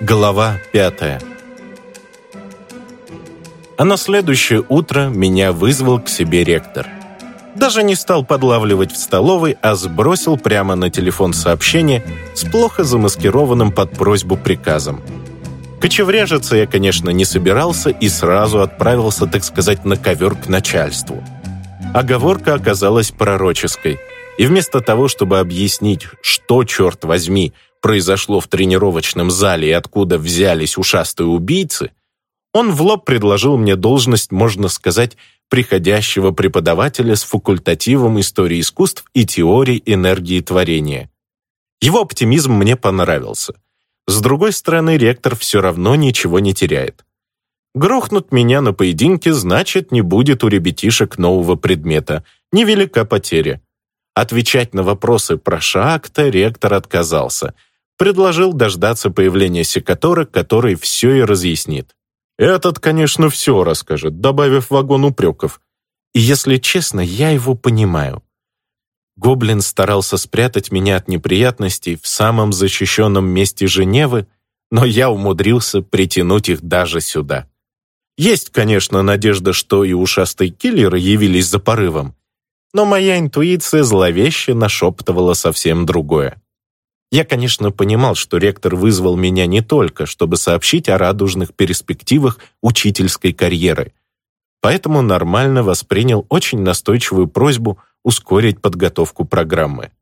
Глава пятая. А на следующее утро меня вызвал к себе ректор. Даже не стал подлавливать в столовой, а сбросил прямо на телефон сообщение с плохо замаскированным под просьбу приказом. Кочевряжиться я, конечно, не собирался и сразу отправился, так сказать, на ковер к начальству. Оговорка оказалась пророческой, и вместо того, чтобы объяснить, что, черт возьми, произошло в тренировочном зале и откуда взялись ушастые убийцы, он в лоб предложил мне должность, можно сказать, приходящего преподавателя с факультативом истории искусств и теории энергии творения. Его оптимизм мне понравился. С другой стороны, ректор все равно ничего не теряет. Грохнут меня на поединке, значит, не будет у ребятишек нового предмета. Невелика потеря. Отвечать на вопросы про Шаакта ректор отказался – предложил дождаться появления секатора, который все и разъяснит. Этот, конечно, все расскажет, добавив вагон упреков. И, если честно, я его понимаю. Гоблин старался спрятать меня от неприятностей в самом защищенном месте Женевы, но я умудрился притянуть их даже сюда. Есть, конечно, надежда, что и ушастые киллеры явились за порывом, но моя интуиция зловеще нашептывала совсем другое. Я, конечно, понимал, что ректор вызвал меня не только, чтобы сообщить о радужных перспективах учительской карьеры, поэтому нормально воспринял очень настойчивую просьбу ускорить подготовку программы.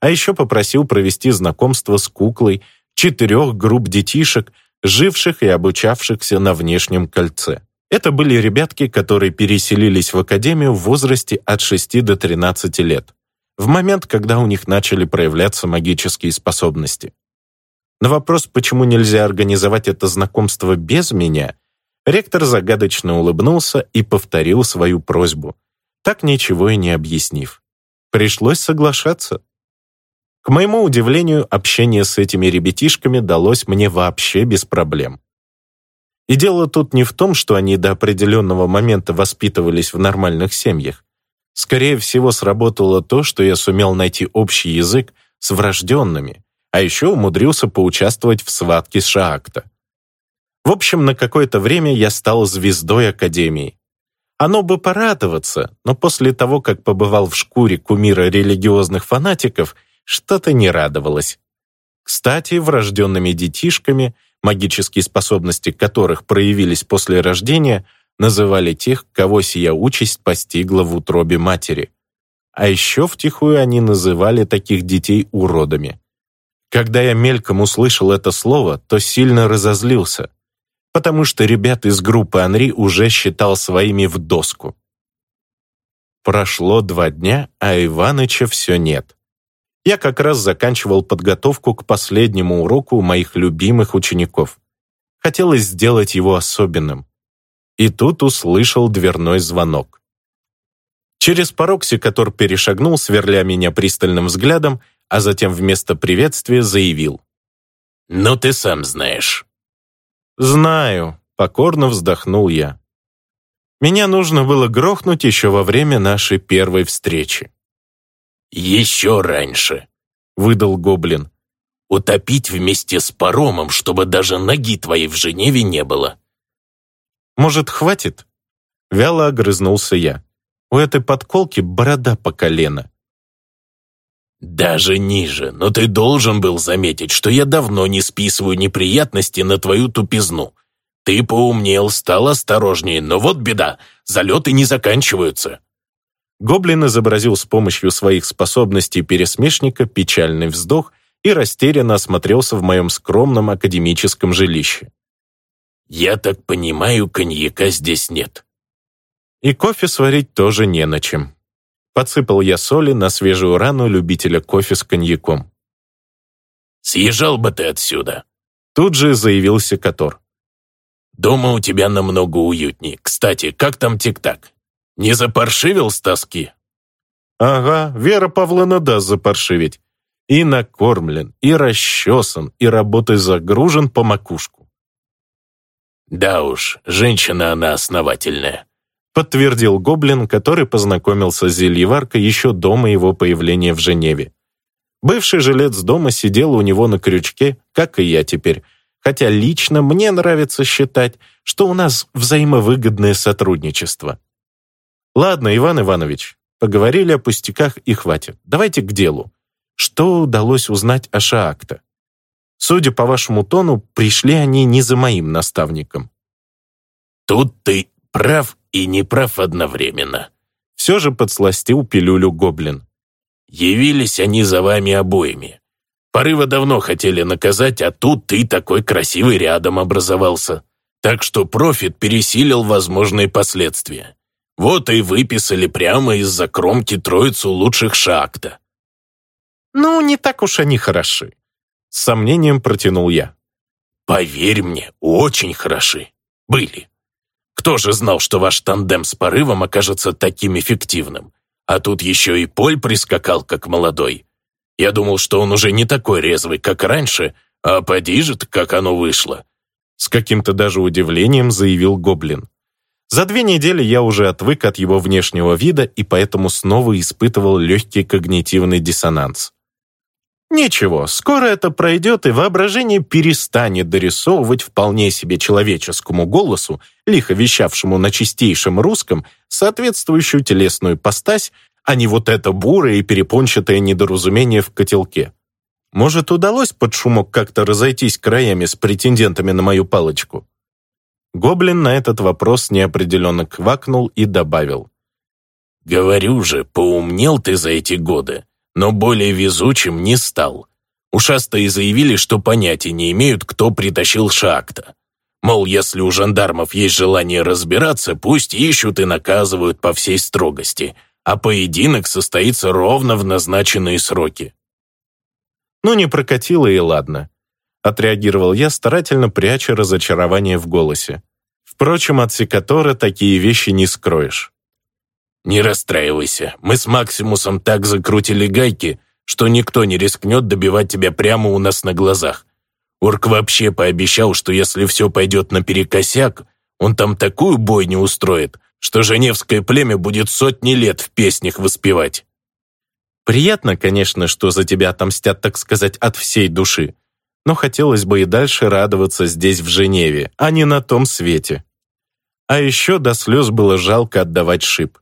А еще попросил провести знакомство с куклой четырех групп детишек, живших и обучавшихся на внешнем кольце. Это были ребятки, которые переселились в академию в возрасте от 6 до 13 лет в момент, когда у них начали проявляться магические способности. На вопрос, почему нельзя организовать это знакомство без меня, ректор загадочно улыбнулся и повторил свою просьбу, так ничего и не объяснив. Пришлось соглашаться. К моему удивлению, общение с этими ребятишками далось мне вообще без проблем. И дело тут не в том, что они до определенного момента воспитывались в нормальных семьях. Скорее всего, сработало то, что я сумел найти общий язык с врожденными, а еще умудрился поучаствовать в схватке Шаакта. В общем, на какое-то время я стал звездой Академии. Оно бы порадоваться, но после того, как побывал в шкуре кумира религиозных фанатиков, что-то не радовалось. Кстати, врожденными детишками, магические способности которых проявились после рождения – называли тех, кого сия участь постигла в утробе матери. А еще втихую они называли таких детей уродами. Когда я мельком услышал это слово, то сильно разозлился, потому что ребят из группы Анри уже считал своими в доску. Прошло два дня, а Иваныча все нет. Я как раз заканчивал подготовку к последнему уроку моих любимых учеников. Хотелось сделать его особенным и тут услышал дверной звонок. Через порог секатор перешагнул, сверля меня пристальным взглядом, а затем вместо приветствия заявил. «Ну, ты сам знаешь». «Знаю», — покорно вздохнул я. «Меня нужно было грохнуть еще во время нашей первой встречи». «Еще раньше», — выдал гоблин. «Утопить вместе с паромом, чтобы даже ноги твоей в Женеве не было». Может, хватит?» Вяло огрызнулся я. «У этой подколки борода по колено». «Даже ниже, но ты должен был заметить, что я давно не списываю неприятности на твою тупизну. Ты поумнел, стал осторожнее, но вот беда, залеты не заканчиваются». Гоблин изобразил с помощью своих способностей пересмешника печальный вздох и растерянно осмотрелся в моем скромном академическом жилище. «Я так понимаю, коньяка здесь нет». И кофе сварить тоже не на чем. Подсыпал я соли на свежую рану любителя кофе с коньяком. «Съезжал бы ты отсюда», — тут же заявился Котор. «Дома у тебя намного уютнее. Кстати, как там тик-так? Не запаршивил с тоски?» «Ага, Вера Павловна даст запаршивить. И накормлен, и расчесан, и работой загружен по макушку. «Да уж, женщина она основательная», подтвердил Гоблин, который познакомился с зельеваркой еще до моего появления в Женеве. Бывший жилец дома сидел у него на крючке, как и я теперь, хотя лично мне нравится считать, что у нас взаимовыгодное сотрудничество. Ладно, Иван Иванович, поговорили о пустяках и хватит. Давайте к делу. Что удалось узнать о Шаакта? Судя по вашему тону, пришли они не за моим наставником. Тут ты прав и не прав одновременно. Все же подсластил пилюлю гоблин. Явились они за вами обоими. Порыва давно хотели наказать, а тут ты такой красивый рядом образовался. Так что профит пересилил возможные последствия. Вот и выписали прямо из-за кромки троицу лучших шахта. «Ну, не так уж они хороши», — с сомнением протянул я. «Поверь мне, очень хороши. Были. Кто же знал, что ваш тандем с порывом окажется таким эффективным? А тут еще и Поль прискакал, как молодой. Я думал, что он уже не такой резвый, как раньше, а поди же, как оно вышло. С каким-то даже удивлением заявил Гоблин. За две недели я уже отвык от его внешнего вида и поэтому снова испытывал легкий когнитивный диссонанс. Ничего, скоро это пройдет, и воображение перестанет дорисовывать вполне себе человеческому голосу, лихо вещавшему на чистейшем русском, соответствующую телесную постась, а не вот это бурое и перепончатое недоразумение в котелке. Может, удалось под шумок как-то разойтись краями с претендентами на мою палочку? Гоблин на этот вопрос неопределенно квакнул и добавил. «Говорю же, поумнел ты за эти годы но более везучим не стал. Ушастые заявили, что понятия не имеют, кто притащил Шакта. Мол, если у жандармов есть желание разбираться, пусть ищут и наказывают по всей строгости, а поединок состоится ровно в назначенные сроки. Ну, не прокатило и ладно. Отреагировал я, старательно пряча разочарование в голосе. Впрочем, от секатора такие вещи не скроешь. «Не расстраивайся, мы с Максимусом так закрутили гайки, что никто не рискнет добивать тебя прямо у нас на глазах. Орк вообще пообещал, что если все пойдет наперекосяк, он там такую бойню устроит, что женевское племя будет сотни лет в песнях воспевать». Приятно, конечно, что за тебя отомстят, так сказать, от всей души. Но хотелось бы и дальше радоваться здесь, в Женеве, а не на том свете. А еще до слез было жалко отдавать шип.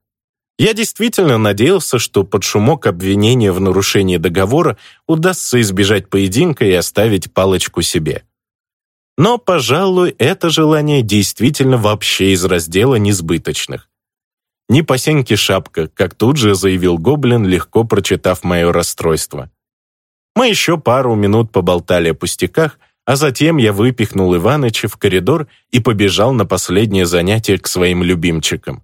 Я действительно надеялся, что под шумок обвинения в нарушении договора удастся избежать поединка и оставить палочку себе. Но, пожалуй, это желание действительно вообще из раздела несбыточных. Не по сеньке шапка, как тут же заявил Гоблин, легко прочитав мое расстройство. Мы еще пару минут поболтали о пустяках, а затем я выпихнул Иваныча в коридор и побежал на последнее занятие к своим любимчикам.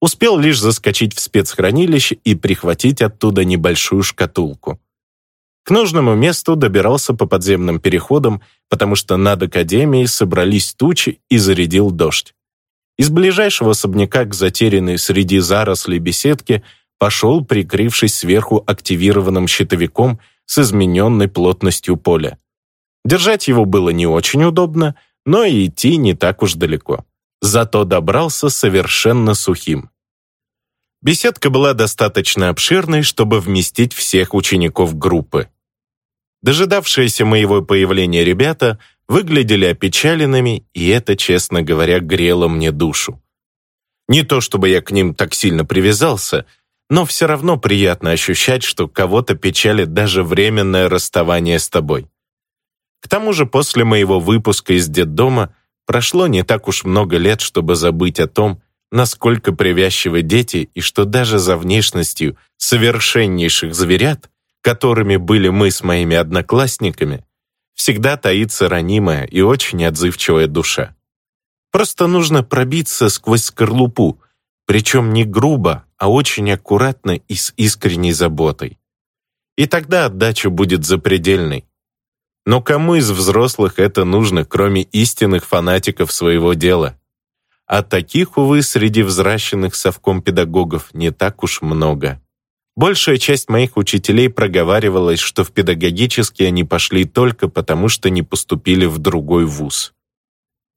Успел лишь заскочить в спецхранилище и прихватить оттуда небольшую шкатулку. К нужному месту добирался по подземным переходам, потому что над Академией собрались тучи и зарядил дождь. Из ближайшего особняка к затерянной среди зарослей беседке пошел, прикрывшись сверху активированным щитовиком с измененной плотностью поля. Держать его было не очень удобно, но и идти не так уж далеко зато добрался совершенно сухим. Беседка была достаточно обширной, чтобы вместить всех учеников группы. Дожидавшиеся моего появления ребята выглядели опечаленными, и это, честно говоря, грело мне душу. Не то чтобы я к ним так сильно привязался, но все равно приятно ощущать, что кого-то печалит даже временное расставание с тобой. К тому же после моего выпуска из детдома Прошло не так уж много лет, чтобы забыть о том, насколько привязчивы дети и что даже за внешностью совершеннейших зверят, которыми были мы с моими одноклассниками, всегда таится ранимая и очень отзывчивая душа. Просто нужно пробиться сквозь скорлупу, причем не грубо, а очень аккуратно и с искренней заботой. И тогда отдача будет запредельной, но кому из взрослых это нужно, кроме истинных фанатиков своего дела? А таких, увы, среди взращенных совком педагогов не так уж много. Большая часть моих учителей проговаривалась, что в педагогический они пошли только потому, что не поступили в другой вуз.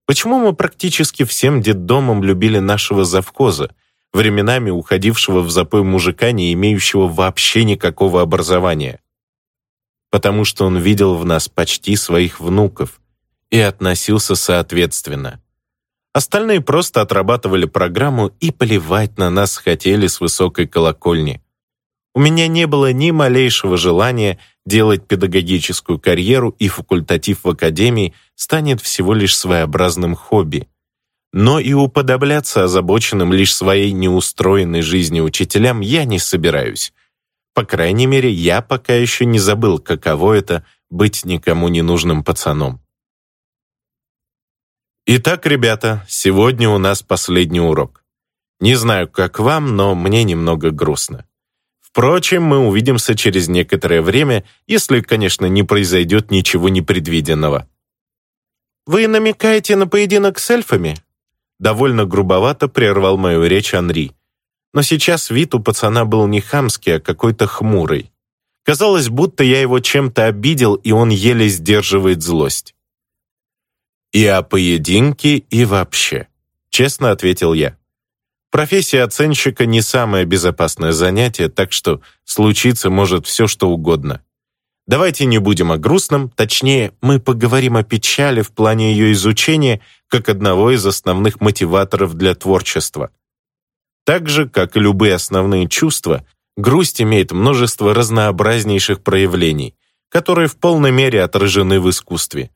Почему мы практически всем детдомом любили нашего завхоза, временами уходившего в запой мужика, не имеющего вообще никакого образования? Потому что он видел в нас почти своих внуков и относился соответственно. Остальные просто отрабатывали программу и плевать на нас хотели с высокой колокольни. У меня не было ни малейшего желания делать педагогическую карьеру, и факультатив в академии станет всего лишь своеобразным хобби. Но и уподобляться озабоченным лишь своей неустроенной жизнью учителям я не собираюсь. По крайней мере, я пока еще не забыл, каково это быть никому не нужным пацаном. Итак, ребята, сегодня у нас последний урок. Не знаю, как вам, но мне немного грустно. Впрочем, мы увидимся через некоторое время, если, конечно, не произойдет ничего непредвиденного. «Вы намекаете на поединок с эльфами?» Довольно грубовато прервал мою речь Анри. Но сейчас вид у пацана был не хамский, а какой-то хмурый. Казалось, будто я его чем-то обидел, и он еле сдерживает злость. «И о поединке, и вообще», — честно ответил я. Профессия оценщика не самое безопасное занятие, так что случиться может все, что угодно. Давайте не будем о грустном, точнее, мы поговорим о печали в плане ее изучения как одного из основных мотиваторов для творчества. Так же, как и любые основные чувства, грусть имеет множество разнообразнейших проявлений, которые в полной мере отражены в искусстве.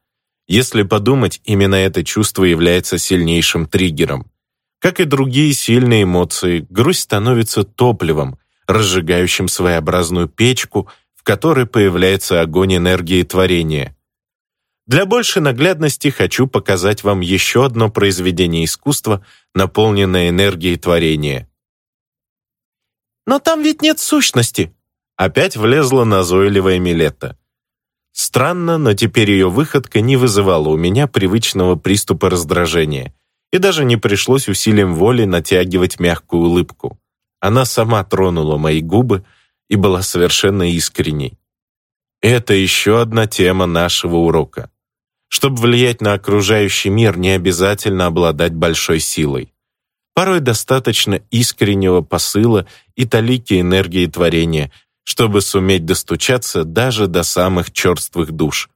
Если подумать, именно это чувство является сильнейшим триггером. Как и другие сильные эмоции, грусть становится топливом, разжигающим своеобразную печку, в которой появляется огонь энергии творения. Для большей наглядности хочу показать вам еще одно произведение искусства, наполненное энергией творения. «Но там ведь нет сущности!» Опять влезла назойливая Милетта. Странно, но теперь ее выходка не вызывала у меня привычного приступа раздражения и даже не пришлось усилием воли натягивать мягкую улыбку. Она сама тронула мои губы и была совершенно искренней. Это еще одна тема нашего урока. Чтобы влиять на окружающий мир, не обязательно обладать большой силой. Порой достаточно искреннего посыла и талики энергии творения, чтобы суметь достучаться даже до самых черствых душ.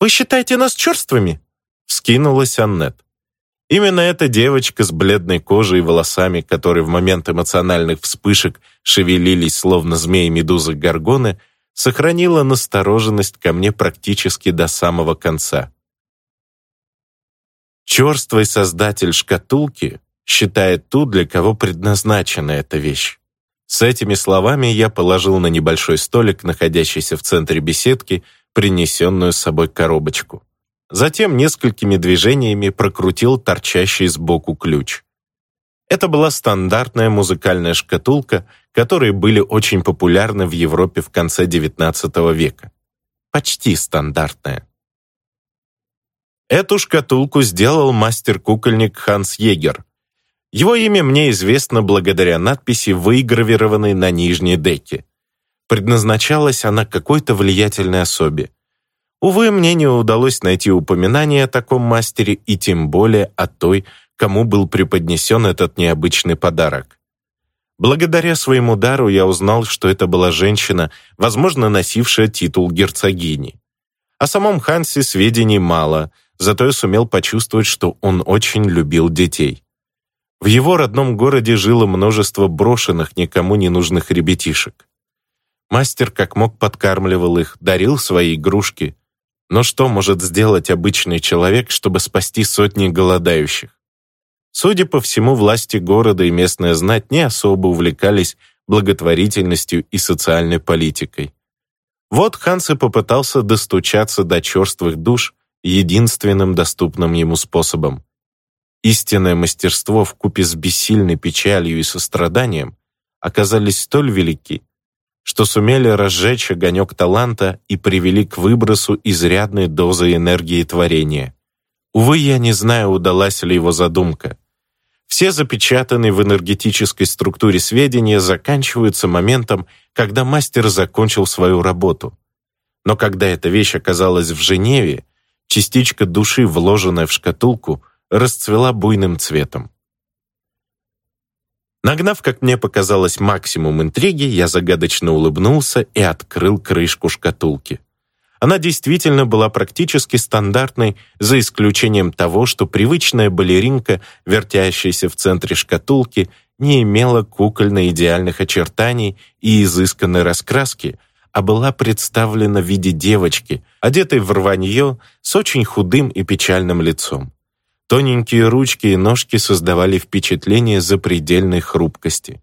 «Вы считаете нас черствыми?» Вскинулась Аннет. Именно эта девочка с бледной кожей и волосами, которые в момент эмоциональных вспышек шевелились, словно змеи-медузы горгоны, сохранила настороженность ко мне практически до самого конца. Черствый создатель шкатулки считает ту, для кого предназначена эта вещь. С этими словами я положил на небольшой столик, находящийся в центре беседки, принесенную с собой коробочку. Затем несколькими движениями прокрутил торчащий сбоку ключ. Это была стандартная музыкальная шкатулка, которые были очень популярны в Европе в конце XIX века. Почти стандартная. Эту шкатулку сделал мастер-кукольник Ханс Егер. Его имя мне известно благодаря надписи, выгравированной на нижней деке. Предназначалась она какой-то влиятельной особе. Увы, мне не удалось найти упоминание о таком мастере и тем более о той, кому был преподнесен этот необычный подарок. Благодаря своему дару я узнал, что это была женщина, возможно, носившая титул герцогини. О самом Хансе сведений мало, зато я сумел почувствовать, что он очень любил детей. В его родном городе жило множество брошенных, никому не нужных ребятишек. Мастер как мог подкармливал их, дарил свои игрушки, но что может сделать обычный человек, чтобы спасти сотни голодающих? Судя по всему, власти города и местная знать не особо увлекались благотворительностью и социальной политикой. Вот Ханс и попытался достучаться до черствых душ единственным доступным ему способом. Истинное мастерство в купе с бессильной печалью и состраданием оказались столь велики, что сумели разжечь огонек таланта и привели к выбросу изрядной дозы энергии творения. Увы, я не знаю, удалась ли его задумка. Все запечатанные в энергетической структуре сведения заканчиваются моментом, когда мастер закончил свою работу. Но когда эта вещь оказалась в Женеве, частичка души, вложенная в шкатулку, расцвела буйным цветом. Нагнав, как мне показалось, максимум интриги, я загадочно улыбнулся и открыл крышку шкатулки. Она действительно была практически стандартной, за исключением того, что привычная балеринка, вертящаяся в центре шкатулки, не имела кукольно-идеальных очертаний и изысканной раскраски, а была представлена в виде девочки, одетой в рванье с очень худым и печальным лицом. Тоненькие ручки и ножки создавали впечатление запредельной хрупкости.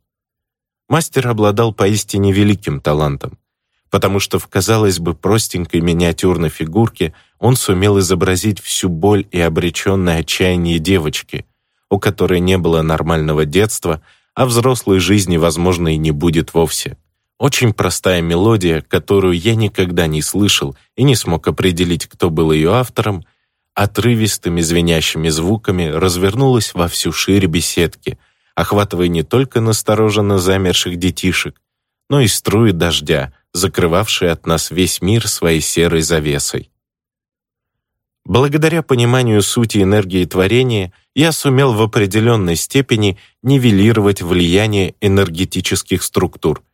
Мастер обладал поистине великим талантом, потому что в, казалось бы, простенькой миниатюрной фигурке он сумел изобразить всю боль и обреченное отчаяние девочки, у которой не было нормального детства, а взрослой жизни, возможно, и не будет вовсе. Очень простая мелодия, которую я никогда не слышал и не смог определить, кто был ее автором, отрывистыми звенящими звуками развернулась во всю шире беседки, охватывая не только настороженно замерших детишек, но и струи дождя, закрывавшие от нас весь мир своей серой завесой. Благодаря пониманию сути энергии творения, я сумел в определенной степени нивелировать влияние энергетических структур –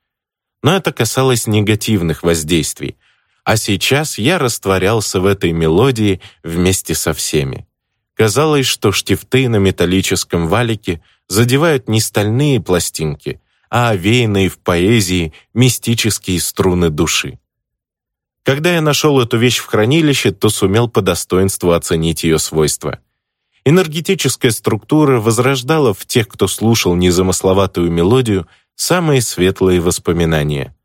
но это касалось негативных воздействий, а сейчас я растворялся в этой мелодии вместе со всеми. Казалось, что штифты на металлическом валике задевают не стальные пластинки, а овеянные в поэзии мистические струны души. Когда я нашел эту вещь в хранилище, то сумел по достоинству оценить ее свойства. Энергетическая структура возрождала в тех, кто слушал незамысловатую мелодию, самые светлые воспоминания.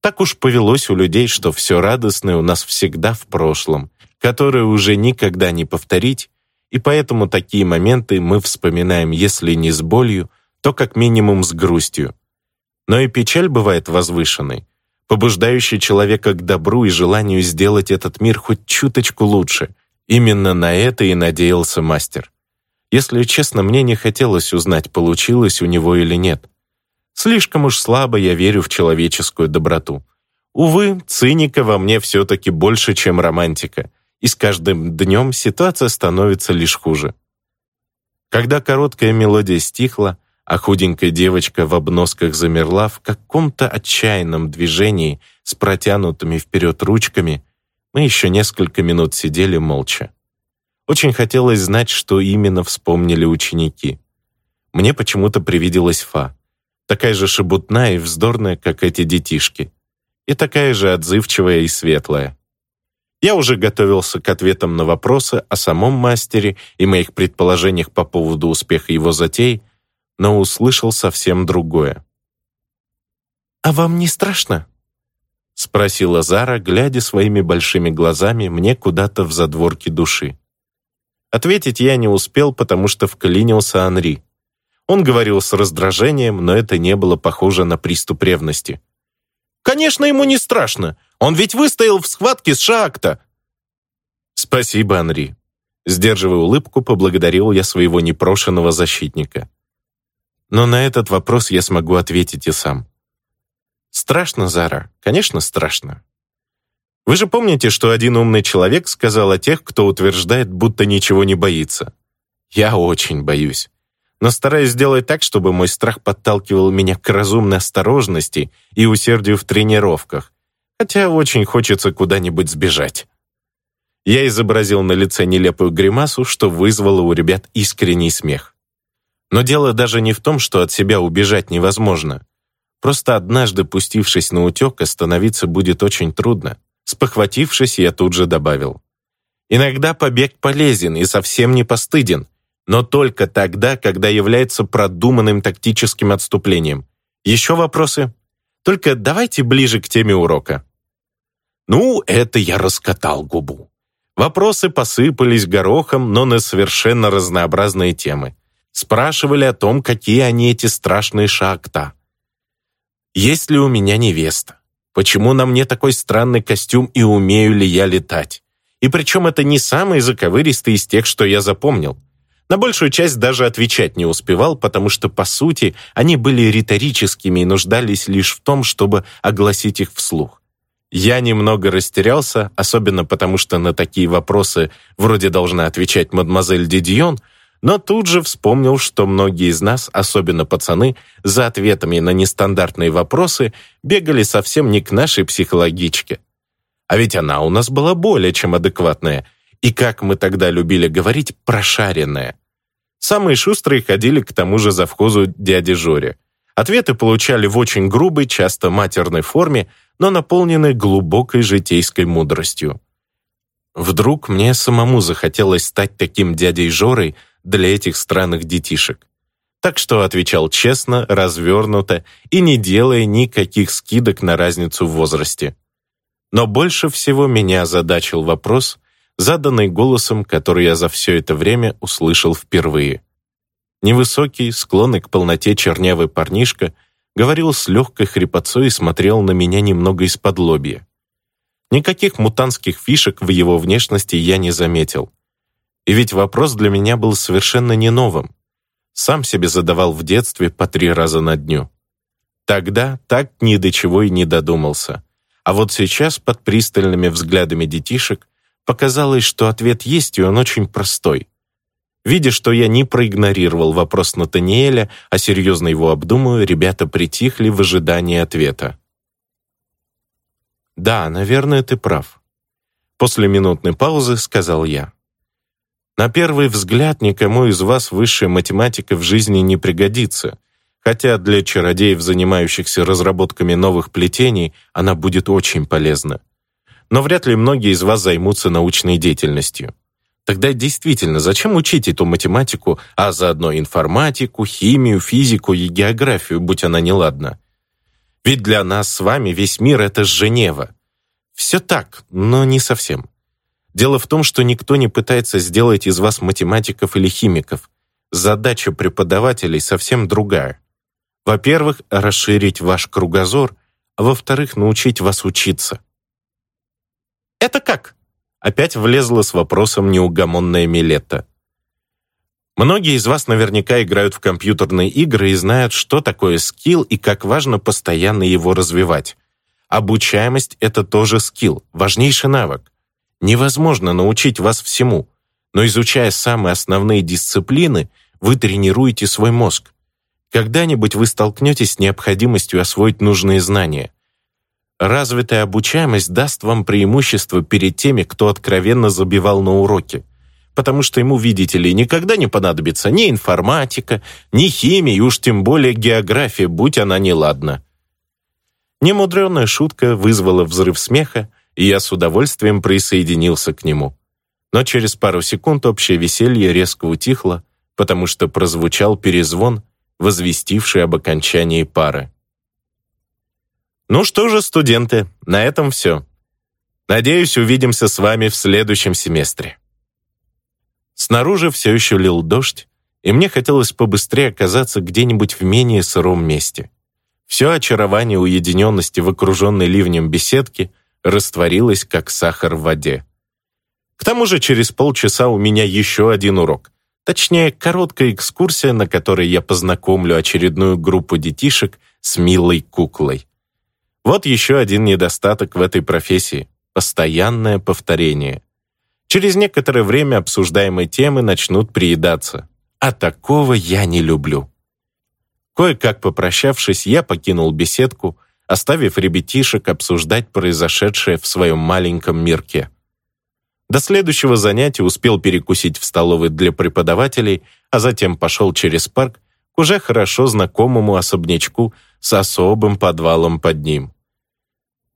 Так уж повелось у людей, что все радостное у нас всегда в прошлом, которое уже никогда не повторить, и поэтому такие моменты мы вспоминаем, если не с болью, то как минимум с грустью. Но и печаль бывает возвышенной, побуждающей человека к добру и желанию сделать этот мир хоть чуточку лучше. Именно на это и надеялся мастер. Если честно, мне не хотелось узнать, получилось у него или нет. Слишком уж слабо я верю в человеческую доброту. Увы, циника во мне все-таки больше, чем романтика, и с каждым днем ситуация становится лишь хуже. Когда короткая мелодия стихла, а худенькая девочка в обносках замерла в каком-то отчаянном движении с протянутыми вперед ручками, мы еще несколько минут сидели молча. Очень хотелось знать, что именно вспомнили ученики. Мне почему-то привиделась Фа такая же шебутная и вздорная, как эти детишки, и такая же отзывчивая и светлая. Я уже готовился к ответам на вопросы о самом мастере и моих предположениях по поводу успеха его затей, но услышал совсем другое. «А вам не страшно?» — спросила Зара, глядя своими большими глазами мне куда-то в задворки души. Ответить я не успел, потому что вклинился Анри. Он говорил с раздражением, но это не было похоже на приступ ревности. «Конечно, ему не страшно. Он ведь выстоял в схватке с Шаакта». «Спасибо, Анри». Сдерживая улыбку, поблагодарил я своего непрошенного защитника. Но на этот вопрос я смогу ответить и сам. Страшно, Зара, конечно, страшно. Вы же помните, что один умный человек сказал о тех, кто утверждает, будто ничего не боится. Я очень боюсь но стараюсь сделать так, чтобы мой страх подталкивал меня к разумной осторожности и усердию в тренировках, хотя очень хочется куда-нибудь сбежать. Я изобразил на лице нелепую гримасу, что вызвало у ребят искренний смех. Но дело даже не в том, что от себя убежать невозможно. Просто однажды, пустившись на утек, остановиться будет очень трудно. Спохватившись, я тут же добавил. Иногда побег полезен и совсем не постыден, но только тогда, когда является продуманным тактическим отступлением. Еще вопросы? Только давайте ближе к теме урока. Ну, это я раскатал губу. Вопросы посыпались горохом, но на совершенно разнообразные темы. Спрашивали о том, какие они эти страшные шахта. Есть ли у меня невеста? Почему на мне такой странный костюм и умею ли я летать? И причем это не самый заковыристый из тех, что я запомнил. На большую часть даже отвечать не успевал, потому что, по сути, они были риторическими и нуждались лишь в том, чтобы огласить их вслух. Я немного растерялся, особенно потому что на такие вопросы вроде должна отвечать мадемуазель Дидион, но тут же вспомнил, что многие из нас, особенно пацаны, за ответами на нестандартные вопросы бегали совсем не к нашей психологичке. А ведь она у нас была более чем адекватная. И, как мы тогда любили говорить, прошаренная. Самые шустрые ходили к тому же завхозу дяде Жоре. Ответы получали в очень грубой, часто матерной форме, но наполненной глубокой житейской мудростью. Вдруг мне самому захотелось стать таким дядей Жорой для этих странных детишек. Так что отвечал честно, развернуто и не делая никаких скидок на разницу в возрасте. Но больше всего меня озадачил вопрос, заданный голосом, который я за все это время услышал впервые. Невысокий, склонный к полноте чернявый парнишка говорил с легкой хрипотцой и смотрел на меня немного из-под лобья. Никаких мутантских фишек в его внешности я не заметил. И ведь вопрос для меня был совершенно не новым. Сам себе задавал в детстве по три раза на дню. Тогда так ни до чего и не додумался. А вот сейчас под пристальными взглядами детишек показалось, что ответ есть, и он очень простой. Видя, что я не проигнорировал вопрос Натаниэля, а серьезно его обдумаю, ребята притихли в ожидании ответа. «Да, наверное, ты прав», — после минутной паузы сказал я. «На первый взгляд никому из вас высшая математика в жизни не пригодится, хотя для чародеев, занимающихся разработками новых плетений, она будет очень полезна. Но вряд ли многие из вас займутся научной деятельностью. Тогда действительно, зачем учить эту математику, а заодно информатику, химию, физику и географию, будь она неладна? Ведь для нас с вами весь мир — это Женева. Все так, но не совсем. Дело в том, что никто не пытается сделать из вас математиков или химиков. Задача преподавателей совсем другая. Во-первых, расширить ваш кругозор, а во-вторых, научить вас учиться. «Это как?» Опять влезла с вопросом неугомонная Милетта. Многие из вас наверняка играют в компьютерные игры и знают, что такое скилл и как важно постоянно его развивать. Обучаемость — это тоже скилл, важнейший навык. Невозможно научить вас всему, но изучая самые основные дисциплины, вы тренируете свой мозг. Когда-нибудь вы столкнетесь с необходимостью освоить нужные знания. Развитая обучаемость даст вам преимущество перед теми, кто откровенно забивал на уроки. Потому что ему, видите ли, никогда не понадобится ни информатика, ни химия, и уж тем более география, будь она неладна. Немудренная шутка вызвала взрыв смеха, и я с удовольствием присоединился к нему. Но через пару секунд общее веселье резко утихло, потому что прозвучал перезвон, возвестивший об окончании пары. Ну что же, студенты, на этом все. Надеюсь, увидимся с вами в следующем семестре. Снаружи все еще лил дождь, и мне хотелось побыстрее оказаться где-нибудь в менее сыром месте. Все очарование уединенности в окруженной ливнем беседке растворилось, как сахар в воде. К тому же через полчаса у меня еще один урок — Точнее, короткая экскурсия, на которой я познакомлю очередную группу детишек с милой куклой. Вот еще один недостаток в этой профессии – постоянное повторение. Через некоторое время обсуждаемые темы начнут приедаться. А такого я не люблю. Кое-как попрощавшись, я покинул беседку, оставив ребятишек обсуждать произошедшее в своем маленьком мирке. До следующего занятия успел перекусить в столовой для преподавателей, а затем пошел через парк к уже хорошо знакомому особнячку с особым подвалом под ним.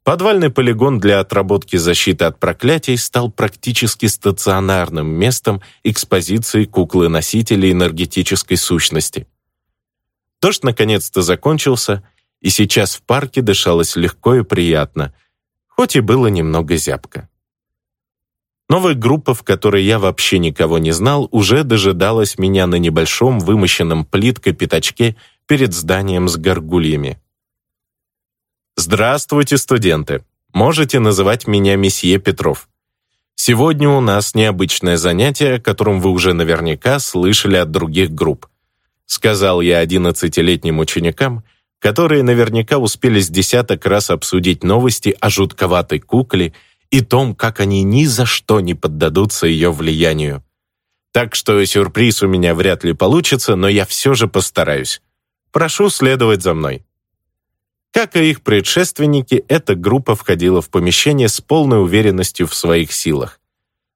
Подвальный полигон для отработки защиты от проклятий стал практически стационарным местом экспозиции куклы-носителей энергетической сущности. Дождь наконец-то закончился, и сейчас в парке дышалось легко и приятно, хоть и было немного зябко. Новая группа, в которой я вообще никого не знал, уже дожидалась меня на небольшом вымощенном плиткой пятачке перед зданием с горгульями. «Здравствуйте, студенты! Можете называть меня месье Петров. Сегодня у нас необычное занятие, о котором вы уже наверняка слышали от других групп», сказал я одиннадцатилетним ученикам, которые наверняка успели с десяток раз обсудить новости о жутковатой кукле и том, как они ни за что не поддадутся ее влиянию. Так что сюрприз у меня вряд ли получится, но я все же постараюсь. Прошу следовать за мной. Как и их предшественники, эта группа входила в помещение с полной уверенностью в своих силах.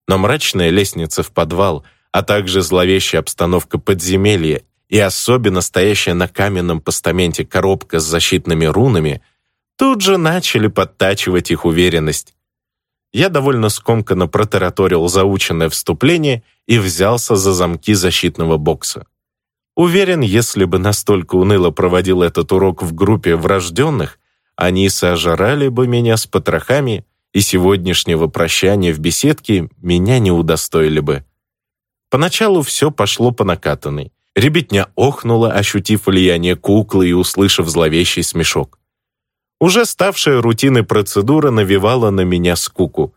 Но мрачная лестница в подвал, а также зловещая обстановка подземелья и особенно стоящая на каменном постаменте коробка с защитными рунами тут же начали подтачивать их уверенность. Я довольно скомканно протараторил заученное вступление и взялся за замки защитного бокса. Уверен, если бы настолько уныло проводил этот урок в группе врожденных, они сожрали бы меня с потрохами, и сегодняшнего прощания в беседке меня не удостоили бы. Поначалу все пошло по накатанной. Ребятня охнула, ощутив влияние куклы и услышав зловещий смешок. Уже ставшая рутиной процедура навевала на меня скуку.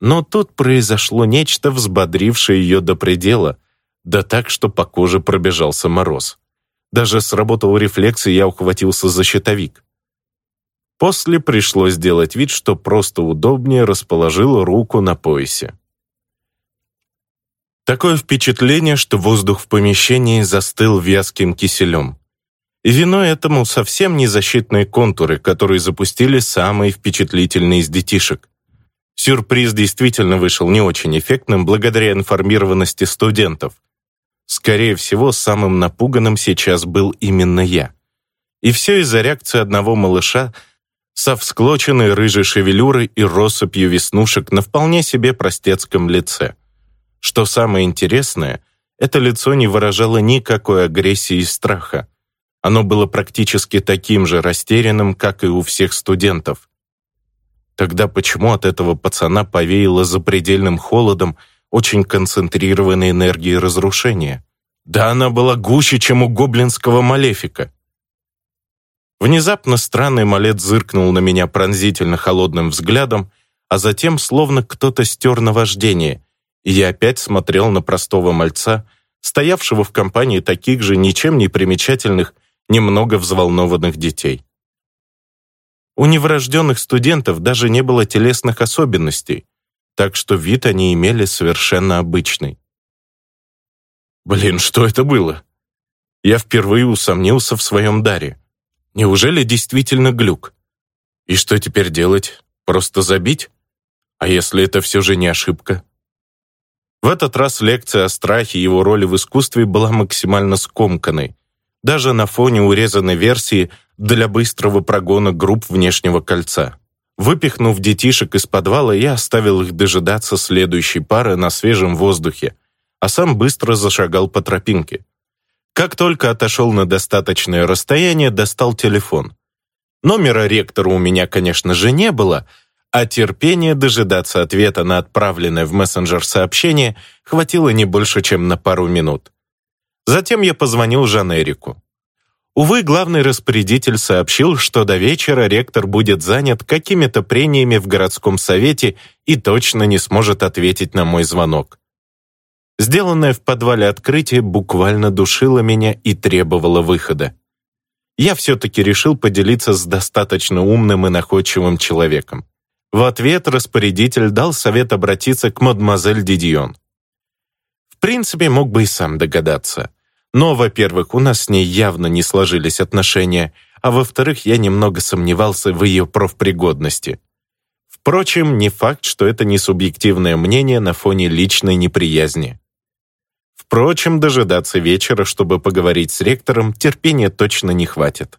Но тут произошло нечто, взбодрившее ее до предела, да так, что по коже пробежался мороз. Даже сработал рефлекс, и я ухватился за щитовик. После пришлось сделать вид, что просто удобнее расположил руку на поясе. Такое впечатление, что воздух в помещении застыл вязким киселем. И виной этому совсем не защитные контуры, которые запустили самые впечатлительные из детишек. Сюрприз действительно вышел не очень эффектным благодаря информированности студентов. Скорее всего, самым напуганным сейчас был именно я. И все из-за реакции одного малыша со всклоченной рыжей шевелюрой и россыпью веснушек на вполне себе простецком лице. Что самое интересное, это лицо не выражало никакой агрессии и страха. Оно было практически таким же растерянным, как и у всех студентов. Тогда почему от этого пацана повеяло запредельным холодом, очень концентрированной энергией разрушения? Да она была гуще, чем у гоблинского малефика. Внезапно странный малет зыркнул на меня пронзительно холодным взглядом, а затем словно кто-то стер наваждение, я опять смотрел на простого мальца, стоявшего в компании таких же ничем не примечательных, немного взволнованных детей. У неврожденных студентов даже не было телесных особенностей, так что вид они имели совершенно обычный. Блин, что это было? Я впервые усомнился в своем даре. Неужели действительно глюк? И что теперь делать? Просто забить? А если это все же не ошибка? В этот раз лекция о страхе и его роли в искусстве была максимально скомканной, даже на фоне урезанной версии для быстрого прогона групп внешнего кольца. Выпихнув детишек из подвала, я оставил их дожидаться следующей пары на свежем воздухе, а сам быстро зашагал по тропинке. Как только отошел на достаточное расстояние, достал телефон. Номера ректора у меня, конечно же, не было, а терпения дожидаться ответа на отправленное в мессенджер сообщение хватило не больше, чем на пару минут. Затем я позвонил Жанерику. Увы, главный распорядитель сообщил, что до вечера ректор будет занят какими-то прениями в городском совете и точно не сможет ответить на мой звонок. Сделанное в подвале открытие буквально душило меня и требовало выхода. Я все-таки решил поделиться с достаточно умным и находчивым человеком. В ответ распорядитель дал совет обратиться к мадемуазель Дидион. В принципе, мог бы и сам догадаться. Но, во-первых, у нас с ней явно не сложились отношения, а во-вторых, я немного сомневался в ее профпригодности. Впрочем, не факт, что это не субъективное мнение на фоне личной неприязни. Впрочем, дожидаться вечера, чтобы поговорить с ректором, терпения точно не хватит.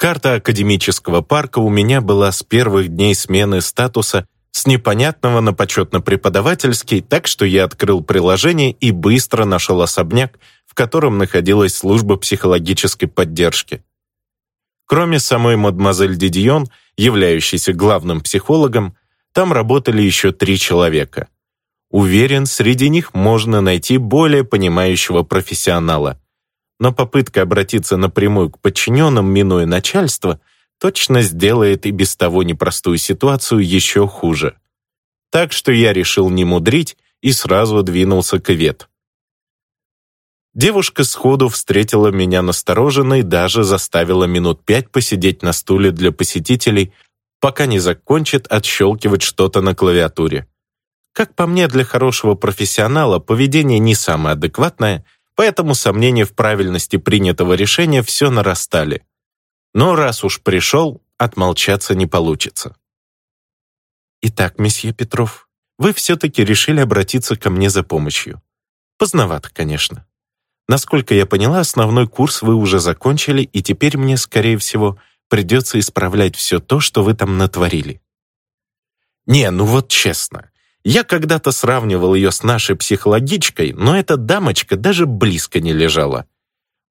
Карта академического парка у меня была с первых дней смены статуса с непонятного на почетно-преподавательский, так что я открыл приложение и быстро нашел особняк, в котором находилась служба психологической поддержки. Кроме самой мадемуазель Дидион, являющейся главным психологом, там работали еще три человека. Уверен, среди них можно найти более понимающего профессионала. Но попытка обратиться напрямую к подчиненным, минуя начальство, точно сделает и без того непростую ситуацию еще хуже. Так что я решил не мудрить и сразу двинулся к Ивет. Девушка сходу встретила меня настороженно и даже заставила минут пять посидеть на стуле для посетителей, пока не закончит отщелкивать что-то на клавиатуре. Как по мне, для хорошего профессионала поведение не самое адекватное, поэтому сомнения в правильности принятого решения все нарастали. Но раз уж пришел, отмолчаться не получится. Итак, месье Петров, вы все-таки решили обратиться ко мне за помощью. Поздновато, конечно. Насколько я поняла, основной курс вы уже закончили, и теперь мне, скорее всего, придется исправлять все то, что вы там натворили. Не, ну вот честно. Я когда-то сравнивал ее с нашей психологичкой, но эта дамочка даже близко не лежала.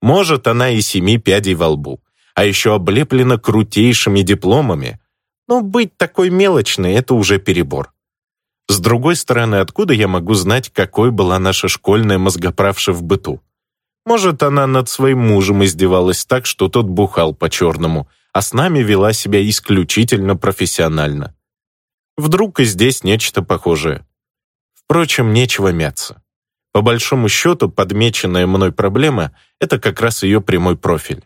Может, она и семи пядей во лбу, а еще облеплена крутейшими дипломами. Но быть такой мелочной — это уже перебор. С другой стороны, откуда я могу знать, какой была наша школьная мозгоправша в быту? Может, она над своим мужем издевалась так, что тот бухал по-черному, а с нами вела себя исключительно профессионально. Вдруг и здесь нечто похожее. Впрочем, нечего мяться. По большому счету, подмеченная мной проблема — это как раз ее прямой профиль.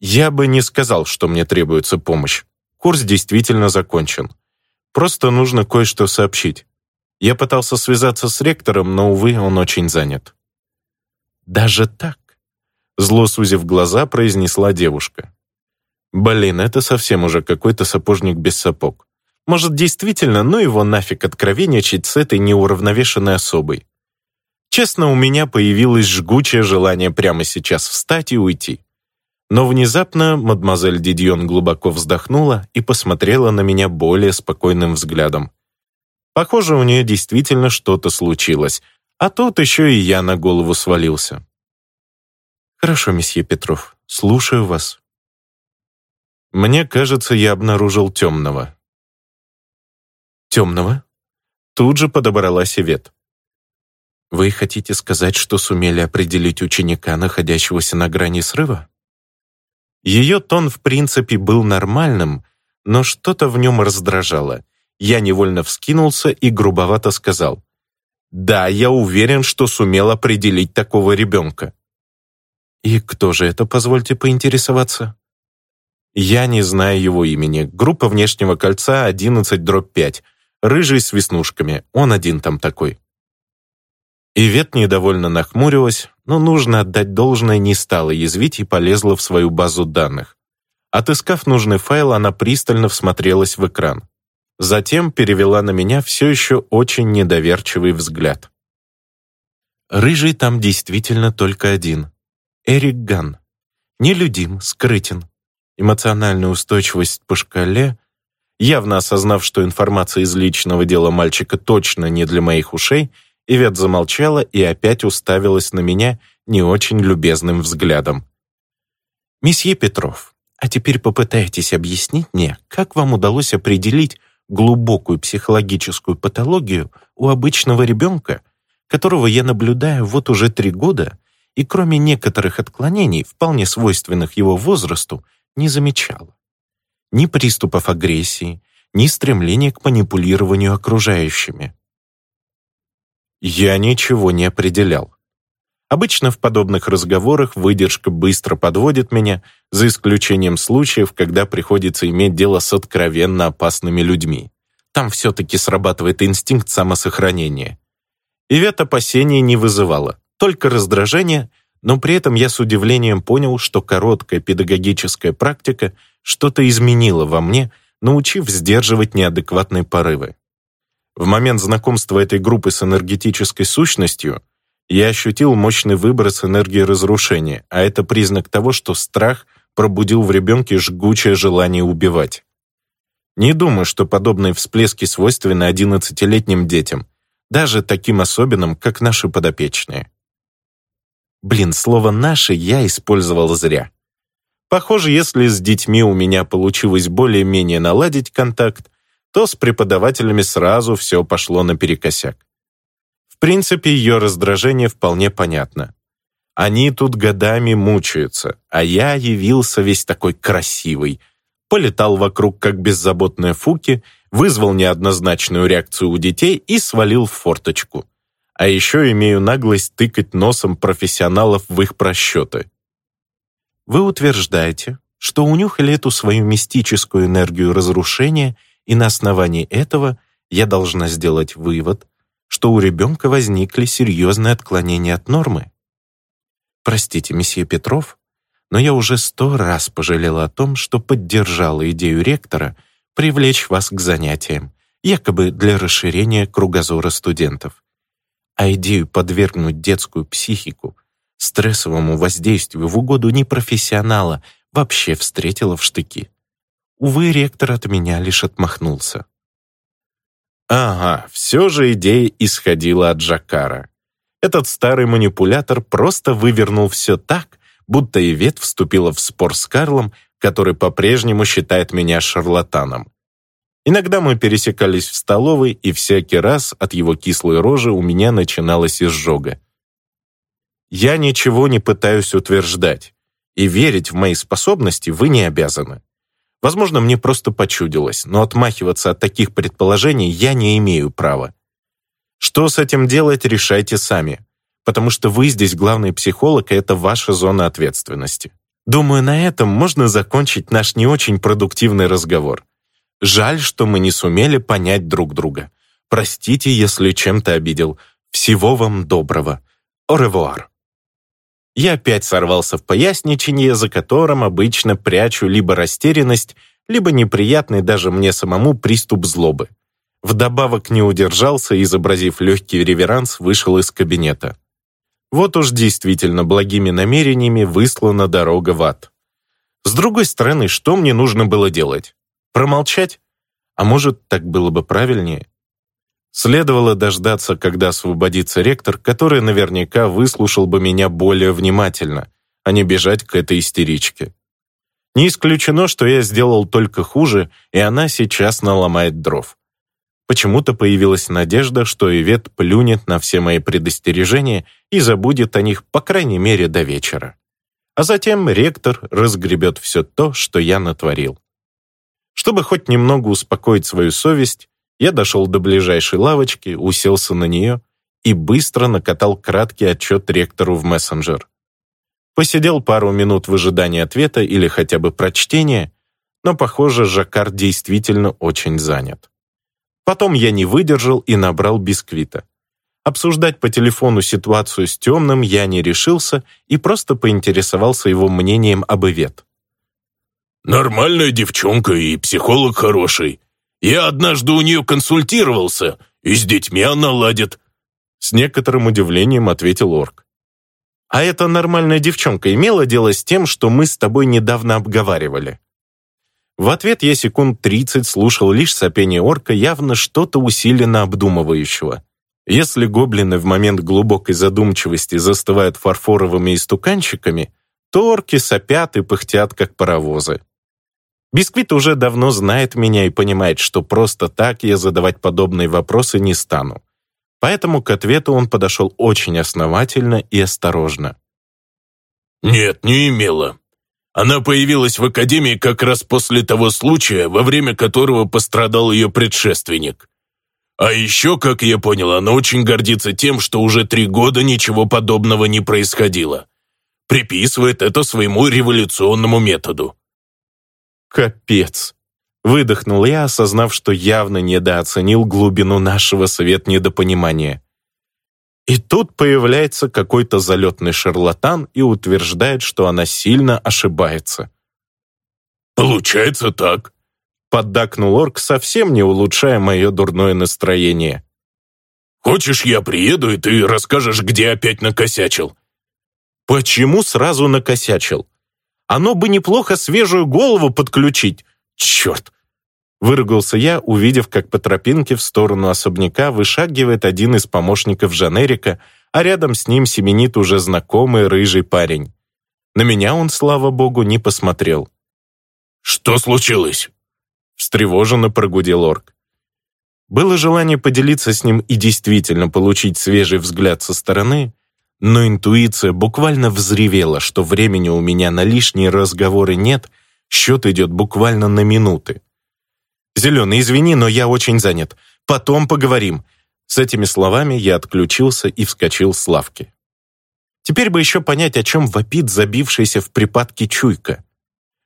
Я бы не сказал, что мне требуется помощь. Курс действительно закончен. Просто нужно кое-что сообщить. Я пытался связаться с ректором, но, увы, он очень занят. «Даже так?» Зло сузив глаза, произнесла девушка. «Блин, это совсем уже какой-то сапожник без сапог. Может, действительно, ну его нафиг откровенничать с этой неуравновешенной особой. Честно, у меня появилось жгучее желание прямо сейчас встать и уйти. Но внезапно мадемуазель Дидьон глубоко вздохнула и посмотрела на меня более спокойным взглядом. Похоже, у нее действительно что-то случилось, а тут еще и я на голову свалился. «Хорошо, месье Петров, слушаю вас». Мне кажется, я обнаружил темного. «Темного?» Тут же подобралась Ивет. «Вы хотите сказать, что сумели определить ученика, находящегося на грани срыва?» Ее тон, в принципе, был нормальным, но что-то в нем раздражало. Я невольно вскинулся и грубовато сказал. «Да, я уверен, что сумел определить такого ребенка». «И кто же это, позвольте поинтересоваться?» «Я не знаю его имени. Группа внешнего кольца 11 дробь 5. Рыжий с веснушками. Он один там такой». Ивет недовольно нахмурилась, но нужно отдать должное не стала язвить и полезла в свою базу данных. Отыскав нужный файл, она пристально всмотрелась в экран. Затем перевела на меня все еще очень недоверчивый взгляд. Рыжий там действительно только один. Эрик Ган. Нелюдим, скрытен. Эмоциональная устойчивость по шкале. Явно осознав, что информация из личного дела мальчика точно не для моих ушей, Ивет замолчала и опять уставилась на меня не очень любезным взглядом. «Месье Петров, а теперь попытайтесь объяснить мне, как вам удалось определить глубокую психологическую патологию у обычного ребенка, которого я наблюдаю вот уже три года и кроме некоторых отклонений, вполне свойственных его возрасту, не замечала. Ни приступов агрессии, ни стремления к манипулированию окружающими. Я ничего не определял. Обычно в подобных разговорах выдержка быстро подводит меня, за исключением случаев, когда приходится иметь дело с откровенно опасными людьми. Там все-таки срабатывает инстинкт самосохранения. Ивет опасений не вызывала, только раздражение, но при этом я с удивлением понял, что короткая педагогическая практика что-то изменила во мне, научив сдерживать неадекватные порывы. В момент знакомства этой группы с энергетической сущностью я ощутил мощный выброс энергии разрушения, а это признак того, что страх пробудил в ребенке жгучее желание убивать. Не думаю, что подобные всплески свойственны одиннадцатилетним детям, даже таким особенным, как наши подопечные. Блин, слово «наши» я использовал зря. Похоже, если с детьми у меня получилось более-менее наладить контакт, то с преподавателями сразу все пошло наперекосяк. В принципе, ее раздражение вполне понятно. Они тут годами мучаются, а я явился весь такой красивый, полетал вокруг как беззаботная Фуки, вызвал неоднозначную реакцию у детей и свалил в форточку. А еще имею наглость тыкать носом профессионалов в их просчеты. Вы утверждаете, что унюхали эту свою мистическую энергию разрушения – и на основании этого я должна сделать вывод, что у ребенка возникли серьезные отклонения от нормы. Простите, месье Петров, но я уже сто раз пожалела о том, что поддержала идею ректора привлечь вас к занятиям, якобы для расширения кругозора студентов. А идею подвергнуть детскую психику стрессовому воздействию в угоду непрофессионала вообще встретила в штыки. Увы, ректор от меня лишь отмахнулся. Ага, все же идея исходила от Джакара. Этот старый манипулятор просто вывернул все так, будто Ивет вступила в спор с Карлом, который по-прежнему считает меня шарлатаном. Иногда мы пересекались в столовой, и всякий раз от его кислой рожи у меня начиналась изжога. Я ничего не пытаюсь утверждать, и верить в мои способности вы не обязаны. Возможно, мне просто почудилось, но отмахиваться от таких предположений я не имею права. Что с этим делать, решайте сами, потому что вы здесь главный психолог, и это ваша зона ответственности. Думаю, на этом можно закончить наш не очень продуктивный разговор. Жаль, что мы не сумели понять друг друга. Простите, если чем-то обидел. Всего вам доброго. Revoir. Я опять сорвался в поясничение, за которым обычно прячу либо растерянность, либо неприятный даже мне самому приступ злобы. Вдобавок не удержался изобразив легкий реверанс, вышел из кабинета. Вот уж действительно благими намерениями выслана дорога в ад. С другой стороны, что мне нужно было делать? Промолчать? А может, так было бы правильнее? Следовало дождаться, когда освободится ректор, который наверняка выслушал бы меня более внимательно, а не бежать к этой истеричке. Не исключено, что я сделал только хуже, и она сейчас наломает дров. Почему-то появилась надежда, что Ивет плюнет на все мои предостережения и забудет о них, по крайней мере, до вечера. А затем ректор разгребет все то, что я натворил. Чтобы хоть немного успокоить свою совесть, я дошел до ближайшей лавочки, уселся на нее и быстро накатал краткий отчет ректору в мессенджер. Посидел пару минут в ожидании ответа или хотя бы прочтения, но, похоже, Жаккар действительно очень занят. Потом я не выдержал и набрал бисквита. Обсуждать по телефону ситуацию с темным я не решился и просто поинтересовался его мнением об Ивет. «Нормальная девчонка и психолог хороший», я однажды у нее консультировался, и с детьми она ладит». С некоторым удивлением ответил Орк. «А эта нормальная девчонка имела дело с тем, что мы с тобой недавно обговаривали?» В ответ я секунд тридцать слушал лишь сопение орка, явно что-то усиленно обдумывающего. Если гоблины в момент глубокой задумчивости застывают фарфоровыми истуканчиками, то орки сопят и пыхтят, как паровозы. Бисквит уже давно знает меня и понимает, что просто так я задавать подобные вопросы не стану. Поэтому к ответу он подошел очень основательно и осторожно. «Нет, не имела. Она появилась в Академии как раз после того случая, во время которого пострадал ее предшественник. А еще, как я понял, она очень гордится тем, что уже три года ничего подобного не происходило. Приписывает это своему революционному методу. Капец. Выдохнул я, осознав, что явно недооценил глубину нашего совет недопонимания. И тут появляется какой-то залетный шарлатан и утверждает, что она сильно ошибается. «Получается так», — поддакнул орк, совсем не улучшая мое дурное настроение. «Хочешь, я приеду, и ты расскажешь, где опять накосячил?» «Почему сразу накосячил? Оно бы неплохо свежую голову подключить. Черт!» Выругался я, увидев, как по тропинке в сторону особняка вышагивает один из помощников Жанерика, а рядом с ним семенит уже знакомый рыжий парень. На меня он, слава богу, не посмотрел. «Что случилось?» Встревоженно прогудел орк. Было желание поделиться с ним и действительно получить свежий взгляд со стороны, но интуиция буквально взревела, что времени у меня на лишние разговоры нет, счет идет буквально на минуты. «Зеленый, извини, но я очень занят. Потом поговорим». С этими словами я отключился и вскочил с лавки. Теперь бы еще понять, о чем вопит забившаяся в припадке чуйка.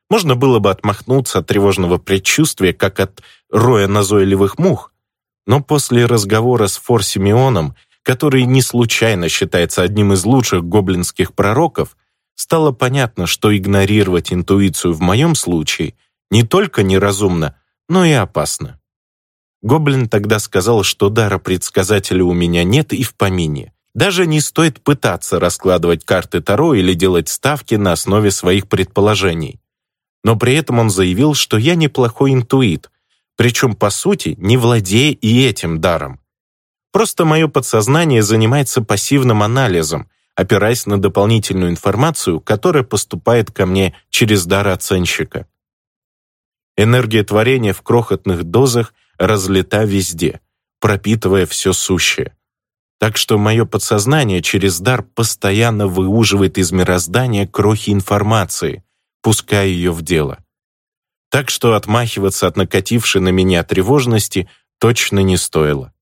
Можно было бы отмахнуться от тревожного предчувствия, как от роя назойливых мух, но после разговора с Форсимеоном который не случайно считается одним из лучших гоблинских пророков, стало понятно, что игнорировать интуицию в моем случае не только неразумно, но и опасно. Гоблин тогда сказал, что дара предсказателя у меня нет и в помине. Даже не стоит пытаться раскладывать карты Таро или делать ставки на основе своих предположений. Но при этом он заявил, что я неплохой интуит, причем, по сути, не владея и этим даром. Просто мое подсознание занимается пассивным анализом, опираясь на дополнительную информацию, которая поступает ко мне через дар оценщика. Энергия творения в крохотных дозах разлета везде, пропитывая все сущее. Так что мое подсознание через дар постоянно выуживает из мироздания крохи информации, пуская ее в дело. Так что отмахиваться от накатившей на меня тревожности точно не стоило.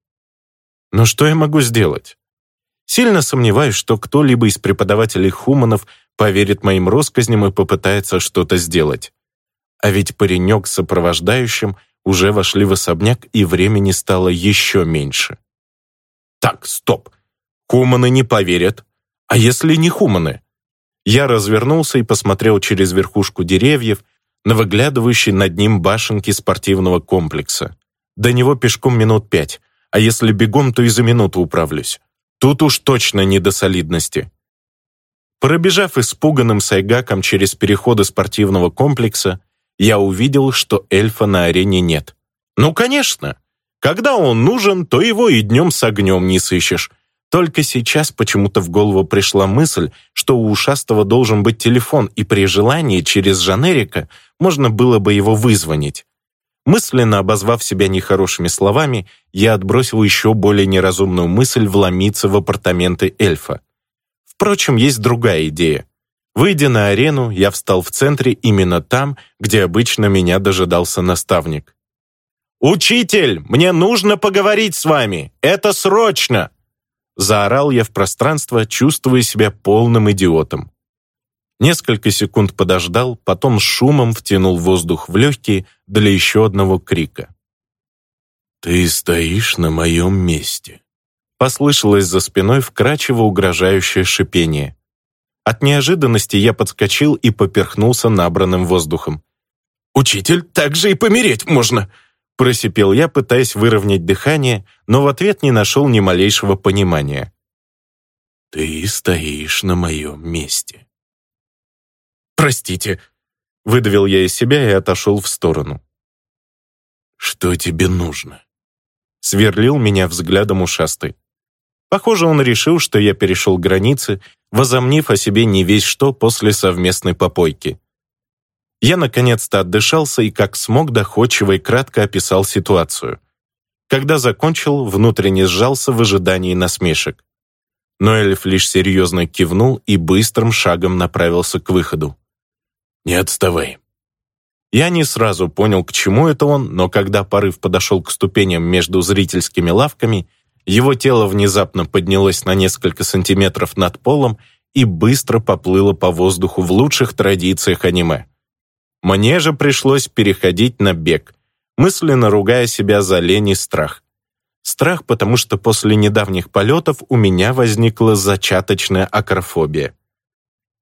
Но что я могу сделать? Сильно сомневаюсь, что кто-либо из преподавателей Хуманов поверит моим россказням и попытается что-то сделать. А ведь паренек с сопровождающим уже вошли в особняк, и времени стало еще меньше. Так, стоп. Хуманы не поверят. А если не хуманы? Я развернулся и посмотрел через верхушку деревьев на выглядывающие над ним башенки спортивного комплекса. До него пешком минут пять, а если бегом, то и за минуту управлюсь. Тут уж точно не до солидности. Пробежав испуганным сайгаком через переходы спортивного комплекса, я увидел, что эльфа на арене нет. Ну, конечно. Когда он нужен, то его и днем с огнем не сыщешь. Только сейчас почему-то в голову пришла мысль, что у ушастого должен быть телефон, и при желании через Жанерика можно было бы его вызвонить. Мысленно обозвав себя нехорошими словами, я отбросил еще более неразумную мысль вломиться в апартаменты эльфа. Впрочем, есть другая идея. Выйдя на арену, я встал в центре именно там, где обычно меня дожидался наставник. «Учитель, мне нужно поговорить с вами! Это срочно!» Заорал я в пространство, чувствуя себя полным идиотом. Несколько секунд подождал, потом шумом втянул воздух в легкие для еще одного крика. «Ты стоишь на моем месте», — послышалось за спиной вкрадчиво угрожающее шипение. От неожиданности я подскочил и поперхнулся набранным воздухом. «Учитель, так же и помереть можно!» Просипел я, пытаясь выровнять дыхание, но в ответ не нашел ни малейшего понимания. «Ты стоишь на моем месте», «Простите», — выдавил я из себя и отошел в сторону. «Что тебе нужно?» Сверлил меня взглядом ушастый. Похоже, он решил, что я перешел границы, возомнив о себе не весь что после совместной попойки. Я наконец-то отдышался и как смог доходчиво и кратко описал ситуацию. Когда закончил, внутренне сжался в ожидании насмешек. Но эльф лишь серьезно кивнул и быстрым шагом направился к выходу. «Не отставай». Я не сразу понял, к чему это он, но когда порыв подошел к ступеням между зрительскими лавками, его тело внезапно поднялось на несколько сантиметров над полом и быстро поплыло по воздуху в лучших традициях аниме. Мне же пришлось переходить на бег, мысленно ругая себя за лень и страх. Страх, потому что после недавних полетов у меня возникла зачаточная акрофобия.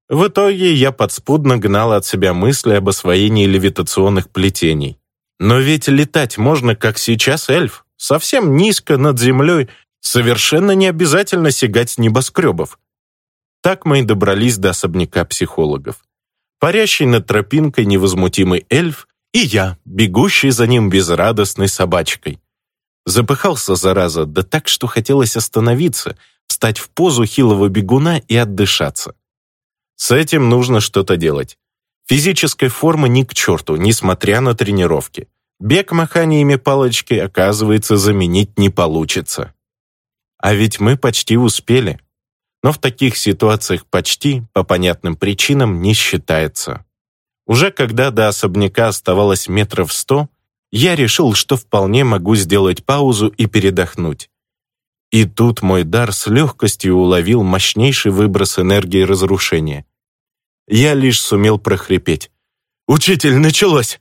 В итоге я подспудно гнал от себя мысли об освоении левитационных плетений. Но ведь летать можно, как сейчас эльф, совсем низко над землей, совершенно не обязательно сигать с небоскребов. Так мы и добрались до особняка психологов. Парящий над тропинкой невозмутимый эльф и я, бегущий за ним безрадостной собачкой. Запыхался, зараза, да так, что хотелось остановиться, встать в позу хилого бегуна и отдышаться. С этим нужно что-то делать. Физической формы ни к черту, несмотря на тренировки. Бег маханиями палочки, оказывается, заменить не получится. А ведь мы почти успели. Но в таких ситуациях почти, по понятным причинам, не считается. Уже когда до особняка оставалось метров сто, я решил, что вполне могу сделать паузу и передохнуть. И тут мой дар с легкостью уловил мощнейший выброс энергии разрушения. Я лишь сумел прохрипеть. «Учитель, началось!»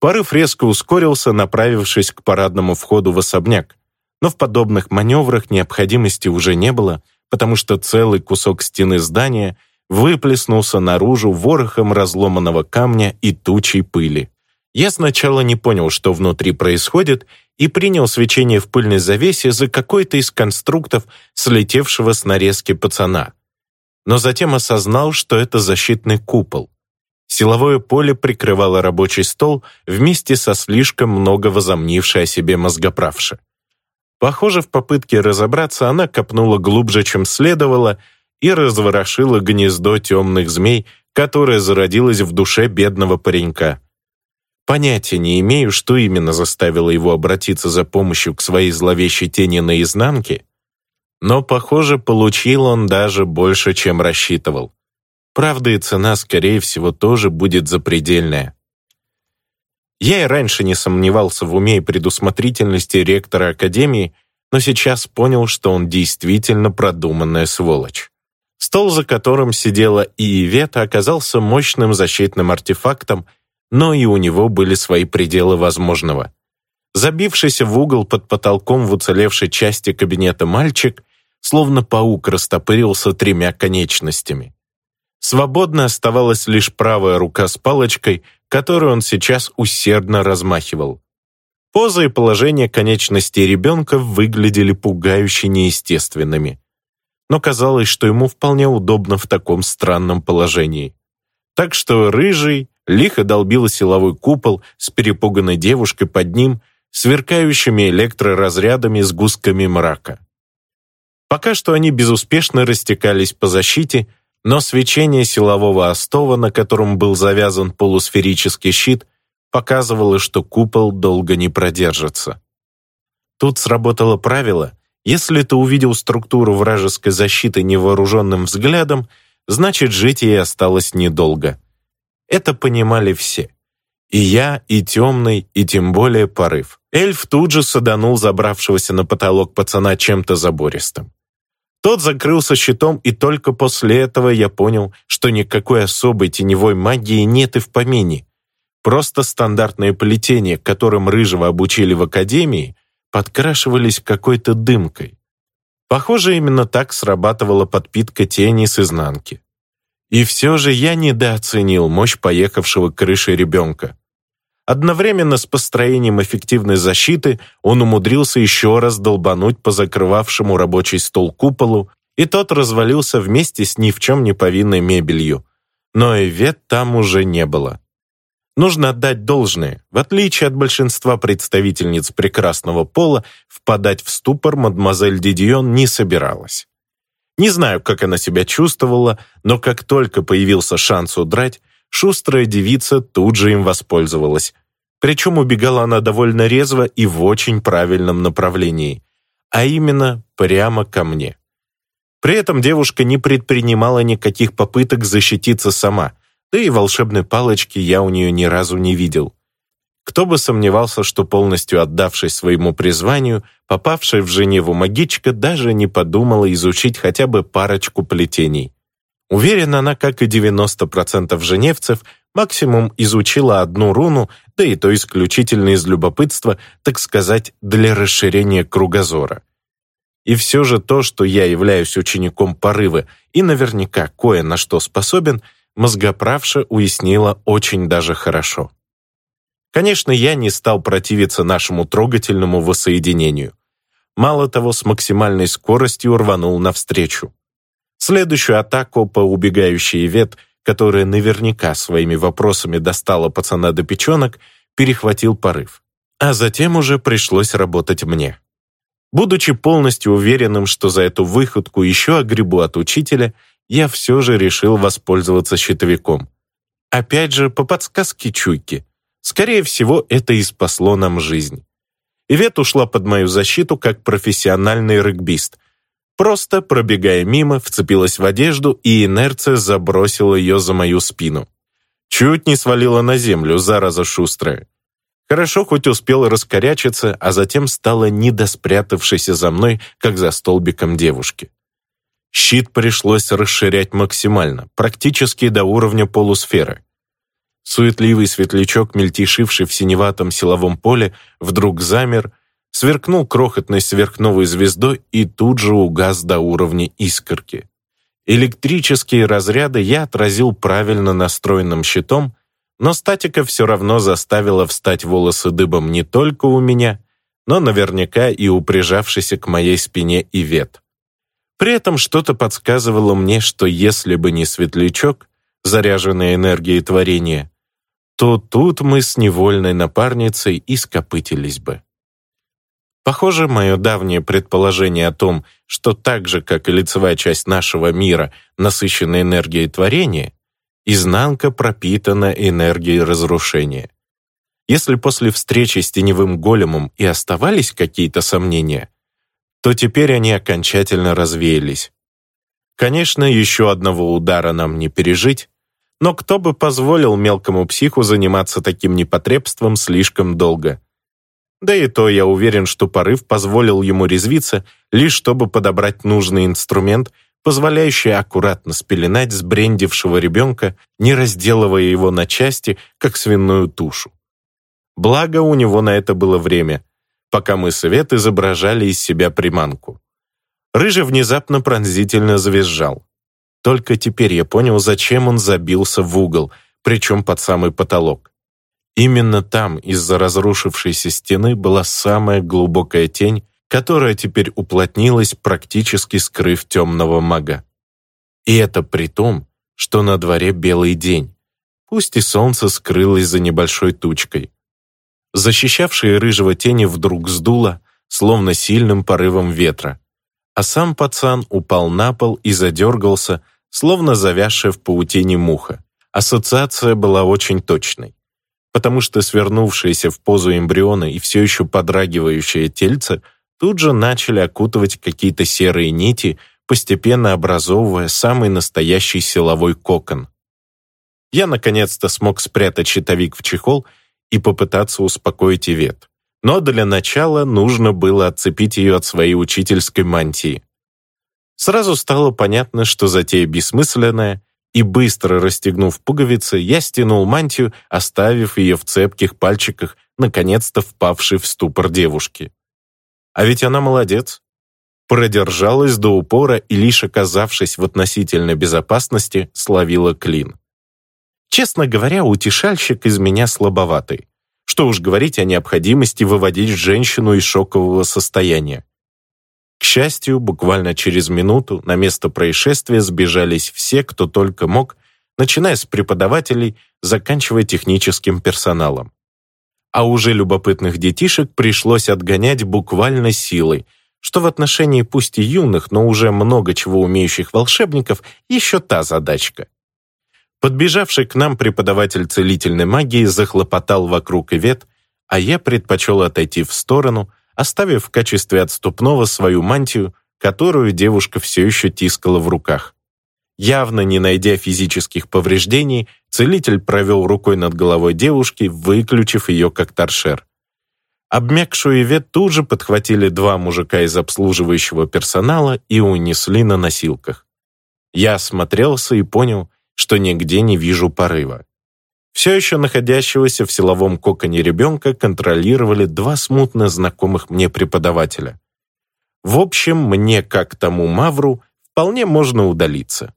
Порыв резко ускорился, направившись к парадному входу в особняк. Но в подобных маневрах необходимости уже не было, потому что целый кусок стены здания выплеснулся наружу ворохом разломанного камня и тучей пыли. Я сначала не понял, что внутри происходит, и принял свечение в пыльной завесе за какой-то из конструктов, слетевшего с нарезки пацана. Но затем осознал, что это защитный купол. Силовое поле прикрывало рабочий стол вместе со слишком много возомнившей о себе мозгоправши. Похоже, в попытке разобраться она копнула глубже, чем следовало, и разворошила гнездо темных змей, которое зародилось в душе бедного паренька. Понятия не имею, что именно заставило его обратиться за помощью к своей зловещей тени наизнанке, но, похоже, получил он даже больше, чем рассчитывал. Правда, и цена, скорее всего, тоже будет запредельная. Я и раньше не сомневался в уме и предусмотрительности ректора Академии, но сейчас понял, что он действительно продуманная сволочь. Стол, за которым сидела и Ивета, оказался мощным защитным артефактом, но и у него были свои пределы возможного. Забившийся в угол под потолком в уцелевшей части кабинета мальчик, словно паук растопырился тремя конечностями. Свободно оставалась лишь правая рука с палочкой, которую он сейчас усердно размахивал. Поза и положение конечностей ребенка выглядели пугающе неестественными. Но казалось, что ему вполне удобно в таком странном положении. Так что рыжий, лихо долбил силовой купол с перепуганной девушкой под ним, сверкающими электроразрядами с густками мрака. Пока что они безуспешно растекались по защите, но свечение силового остова, на котором был завязан полусферический щит, показывало, что купол долго не продержится. Тут сработало правило, если ты увидел структуру вражеской защиты невооруженным взглядом, значит, жить ей осталось недолго. Это понимали все. И я, и темный, и тем более порыв. Эльф тут же саданул забравшегося на потолок пацана чем-то забористым. Тот закрылся щитом, и только после этого я понял, что никакой особой теневой магии нет и в помине. Просто стандартное плетение, которым Рыжего обучили в академии, подкрашивались какой-то дымкой. Похоже, именно так срабатывала подпитка тени с изнанки. И все же я недооценил мощь поехавшего к крыше ребенка. Одновременно с построением эффективной защиты он умудрился еще раз долбануть по закрывавшему рабочий стол куполу, и тот развалился вместе с ни в чем не повинной мебелью. Но и вет там уже не было. Нужно отдать должное. В отличие от большинства представительниц прекрасного пола, впадать в ступор мадемуазель Дидион не собиралась. Не знаю, как она себя чувствовала, но как только появился шанс удрать, шустрая девица тут же им воспользовалась. Причем убегала она довольно резво и в очень правильном направлении, а именно прямо ко мне. При этом девушка не предпринимала никаких попыток защититься сама, да и волшебной палочки я у нее ни разу не видел. Кто бы сомневался, что полностью отдавшись своему призванию, попавшая в Женеву магичка даже не подумала изучить хотя бы парочку плетений. Уверена она, как и 90% женевцев, максимум изучила одну руну, да и то исключительно из любопытства, так сказать, для расширения кругозора. И все же то, что я являюсь учеником порывы и наверняка кое на что способен, мозгоправша уяснила очень даже хорошо. Конечно, я не стал противиться нашему трогательному воссоединению. Мало того, с максимальной скоростью рванул навстречу. Следующую атаку по убегающей вет, которая наверняка своими вопросами достала пацана до печенок, перехватил порыв. А затем уже пришлось работать мне. Будучи полностью уверенным, что за эту выходку еще огребу от учителя, я все же решил воспользоваться щитовиком. Опять же, по подсказке чуйки. Скорее всего, это и спасло нам жизнь. Ивет ушла под мою защиту как профессиональный регбист. Просто, пробегая мимо, вцепилась в одежду, и инерция забросила ее за мою спину. Чуть не свалила на землю, зараза шустрая. Хорошо хоть успела раскорячиться, а затем стала недоспрятавшейся за мной, как за столбиком девушки. Щит пришлось расширять максимально, практически до уровня полусферы. Суетливый светлячок, мельтешивший в синеватом силовом поле, вдруг замер, сверкнул крохотной сверхновой звездой и тут же угас до уровня искорки. Электрические разряды я отразил правильно настроенным щитом, но статика все равно заставила встать волосы дыбом не только у меня, но наверняка и у прижавшейся к моей спине Ивет. При этом что-то подсказывало мне, что если бы не светлячок, заряженный энергией творения, то тут мы с невольной напарницей и скопытились бы. Похоже, мое давнее предположение о том, что так же, как и лицевая часть нашего мира, насыщена энергией творения, изнанка пропитана энергией разрушения. Если после встречи с теневым големом и оставались какие-то сомнения, то теперь они окончательно развеялись. Конечно, еще одного удара нам не пережить, но кто бы позволил мелкому психу заниматься таким непотребством слишком долго? Да и то я уверен, что порыв позволил ему резвиться, лишь чтобы подобрать нужный инструмент, позволяющий аккуратно спеленать сбрендившего ребенка, не разделывая его на части, как свиную тушу. Благо, у него на это было время, пока мы свет изображали из себя приманку. Рыжий внезапно пронзительно завизжал. Только теперь я понял, зачем он забился в угол, причем под самый потолок. Именно там, из-за разрушившейся стены, была самая глубокая тень, которая теперь уплотнилась, практически скрыв темного мага. И это при том, что на дворе белый день, пусть и солнце скрылось за небольшой тучкой. Защищавшие рыжего тени вдруг сдуло, словно сильным порывом ветра, а сам пацан упал на пол и задергался, словно завязшая в паутине муха. Ассоциация была очень точной, потому что свернувшиеся в позу эмбриона и все еще подрагивающее тельце тут же начали окутывать какие-то серые нити, постепенно образовывая самый настоящий силовой кокон. Я наконец-то смог спрятать щитовик в чехол и попытаться успокоить Ивет. Но для начала нужно было отцепить ее от своей учительской мантии. Сразу стало понятно, что затея бессмысленная, и быстро расстегнув пуговицы, я стянул мантию, оставив ее в цепких пальчиках, наконец-то впавшей в ступор девушки. А ведь она молодец. Продержалась до упора и, лишь оказавшись в относительной безопасности, словила клин. Честно говоря, утешальщик из меня слабоватый. Что уж говорить о необходимости выводить женщину из шокового состояния. К счастью, буквально через минуту на место происшествия сбежались все, кто только мог, начиная с преподавателей, заканчивая техническим персоналом. А уже любопытных детишек пришлось отгонять буквально силой, что в отношении пусть и юных, но уже много чего умеющих волшебников еще та задачка. Подбежавший к нам преподаватель целительной магии захлопотал вокруг Ивет, а я предпочел отойти в сторону – оставив в качестве отступного свою мантию, которую девушка все еще тискала в руках. Явно не найдя физических повреждений, целитель провел рукой над головой девушки, выключив ее как торшер. Обмякшую Ивет тут же подхватили два мужика из обслуживающего персонала и унесли на носилках. Я осмотрелся и понял, что нигде не вижу порыва. Все еще находящегося в силовом коконе ребенка контролировали два смутно знакомых мне преподавателя. В общем, мне, как тому Мавру, вполне можно удалиться.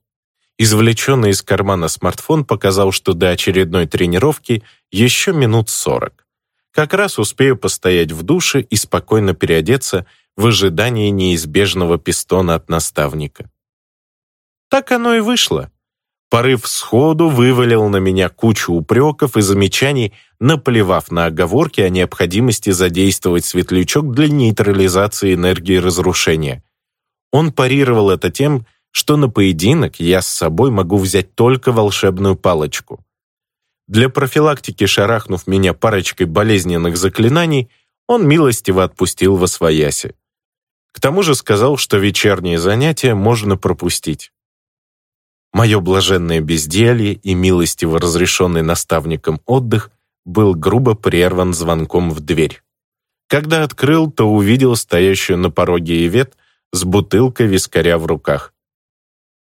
Извлеченный из кармана смартфон показал, что до очередной тренировки еще минут сорок. Как раз успею постоять в душе и спокойно переодеться в ожидании неизбежного пистона от наставника. Так оно и вышло. Порыв сходу вывалил на меня кучу упреков и замечаний, наплевав на оговорки о необходимости задействовать светлячок для нейтрализации энергии разрушения. Он парировал это тем, что на поединок я с собой могу взять только волшебную палочку. Для профилактики шарахнув меня парочкой болезненных заклинаний, он милостиво отпустил во свояси. К тому же сказал, что вечерние занятия можно пропустить. Мое блаженное безделье и милостиво разрешенный наставником отдых был грубо прерван звонком в дверь. Когда открыл, то увидел стоящую на пороге Ивет с бутылкой вискаря в руках.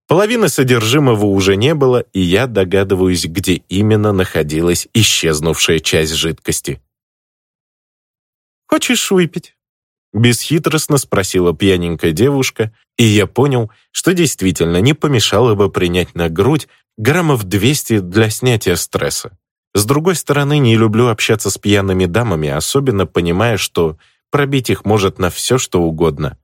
Половины содержимого уже не было, и я догадываюсь, где именно находилась исчезнувшая часть жидкости. «Хочешь выпить?» Бесхитростно спросила пьяненькая девушка, И я понял, что действительно не помешало бы принять на грудь граммов 200 для снятия стресса. С другой стороны, не люблю общаться с пьяными дамами, особенно понимая, что пробить их может на все, что угодно.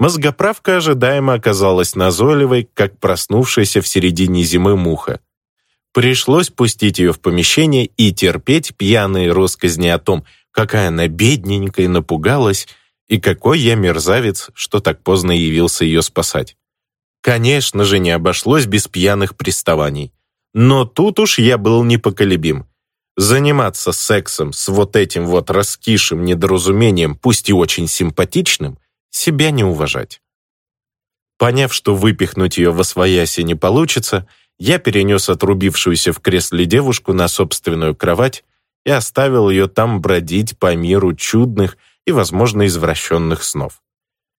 Мозгоправка ожидаемо оказалась назойливой, как проснувшаяся в середине зимы муха. Пришлось пустить ее в помещение и терпеть пьяные россказни о том, какая она бедненькая напугалась, и какой я мерзавец, что так поздно явился ее спасать. Конечно же, не обошлось без пьяных приставаний. Но тут уж я был непоколебим. Заниматься сексом с вот этим вот раскисшим недоразумением, пусть и очень симпатичным, себя не уважать. Поняв, что выпихнуть ее во свояси не получится, я перенес отрубившуюся в кресле девушку на собственную кровать и оставил ее там бродить по миру чудных и, возможно, извращенных снов.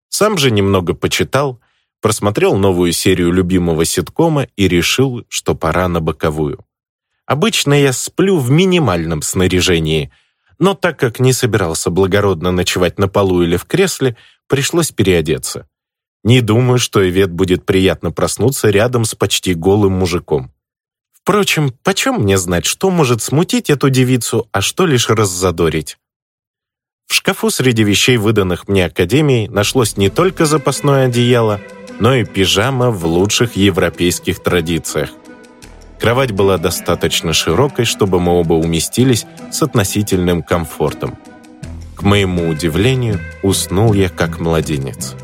Сам же немного почитал, просмотрел новую серию любимого ситкома и решил, что пора на боковую. Обычно я сплю в минимальном снаряжении, но так как не собирался благородно ночевать на полу или в кресле, пришлось переодеться. Не думаю, что Ивет будет приятно проснуться рядом с почти голым мужиком. Впрочем, почем мне знать, что может смутить эту девицу, а что лишь раззадорить? В шкафу среди вещей, выданных мне Академией, нашлось не только запасное одеяло, но и пижама в лучших европейских традициях. Кровать была достаточно широкой, чтобы мы оба уместились с относительным комфортом. К моему удивлению, уснул я как младенец.